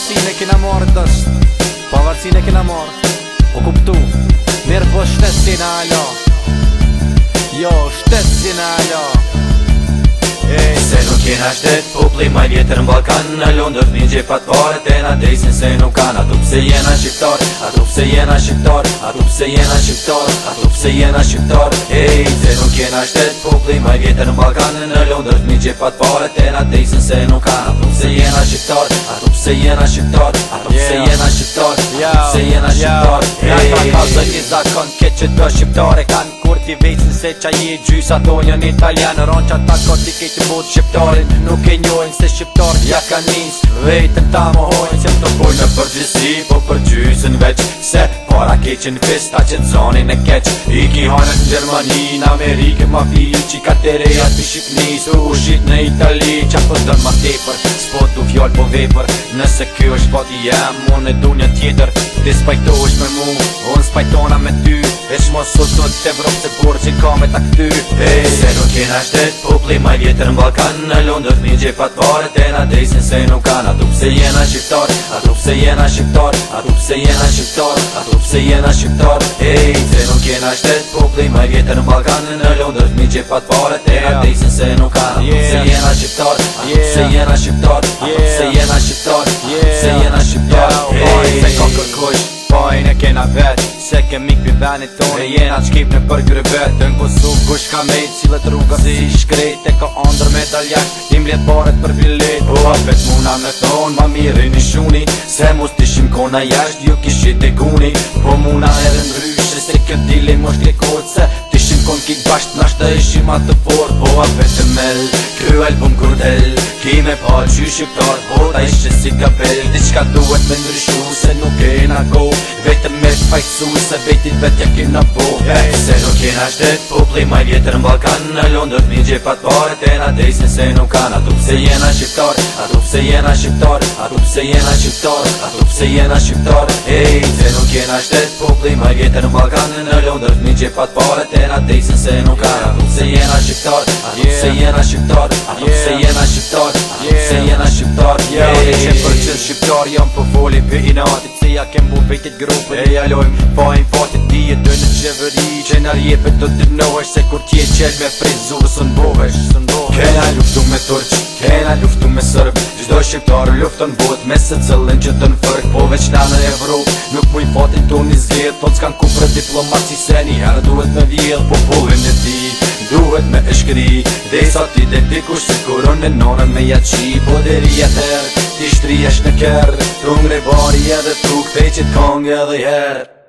pavarësin e kina morë dështë Pavarësin e kina morë O kuptu Mirë po shtetë si Jo, shtetë si Se nuk jena shtet, popli maj vjetër në Balkan Në Londër t'min gjepat pare, të na desin se nuk kan Atu pse jena shqiptar, atu pse jena shqiptar Atu pse jena shqiptar, atu pse jena shqiptar se nuk jena shtet, popli maj vjetër në Balkan Në Londër t'min gjepat pare, të na desin se nuk kan Atu pse jena shqiptar, atu pse jena shqiptar Atu pse jena shqiptar, atu pse jena shqiptar Ja, ej, ej, ej, ja, ja, ja, ej, ej, ej, ej, ej, ej, ej, ej, ej, se qa një gjysa tonja një italianë ron qa ta koti kejtë mbut shqiptarin Nuk e njojnë se shqiptar ja ka njës Vejtën ta më hojnë se më të pojnë Në përgjësi po përgjysën veç Se para keqin fista që të zonin e keq I ki hojnë në Gjermani, në Amerike Ma fi i që ka të reja të shqipni Së u shqit në Itali qa për po dërë ma tepër Spo të fjoll po vepër Nëse kjo është pati jem Unë e dunja tjetër Ti me mu Unë spajtona me ty E shmo sot të të vrëm të burë që ka me ta këty hey. Se nuk kena shtet popli maj jetër në Balkan Në Londër një gje fatëvare të në drejsen se nuk kan A tup se jena shqiptar, a tup se jena shqiptar A tup se jena shqiptar, a tup se jena shqiptar hey. Se nuk kena shtet popli maj jetër në Balkan Në Londër një gje fatëvare të në drejsen se nuk kan A tup se jena shqiptar, a tup se jena shqiptar A tup se jena shqiptar, a tup se jena shqiptar Se jena kërkush, pojnë e kena vet se ke mik për tonë Ne jena qkip në për grebet Të në po Kosovë kush ka mejt Cile rruga si shkrejt E ka andrë me taljak Tim lje paret për bilet po, O apet muna me ton Ma mirë i një shuni Se mos t'ishim shim kona jasht Jo kishit e guni Po muna edhe ndryshë Se kjo dili mos të kodë Se t'ishim shim kon kik basht Nash të ishim atë fort Po apet e mel Kjo album kur del Ki me pa qy shqiptar Po ta ishqe si kapel Diçka duhet me në Se nuk e go Vetë vajtësu se vetit vet ja kina po vet Se nuk kina shtet po pli maj vjetër në Balkan Në Londër t'mi gjepat pare tera dejse se nuk kan Ato pse jena shqiptar, ato pse jena shqiptar Ato pse jena shqiptar, ato pse jena shqiptar Ej, se nuk kina shtet po pli maj vjetër në Balkan Në Londër t'mi gjepat pare tera dejse se nuk kan Ato pse jena shqiptar, ato pse jena shqiptar Ato pse jena shqiptar, ato pse jena shqiptar Ja, ote qepër shqiptar jam po voli Për i nati se ja kem bu vetit grupe e ja lojm po ai fort ti e do ne çeveri çenarie të tot ti noi se kur ti e çel me frizu në bovesh son bo ke la luftu me turç ke luftu me serb çdo shqiptar lufton bot me se cellen që ton fort po veç na në evro nuk po i fort ti ton izjet po skan ku pre diplomaci seni ar duhet me vjell po bullen e ti Duhet me e shkri Dhe sa ti dhe pikur se kurone nore me jaci Po dhe rije tërë ti shtri në kërë Rungri bari edhe truk, fejqit kong edhe herë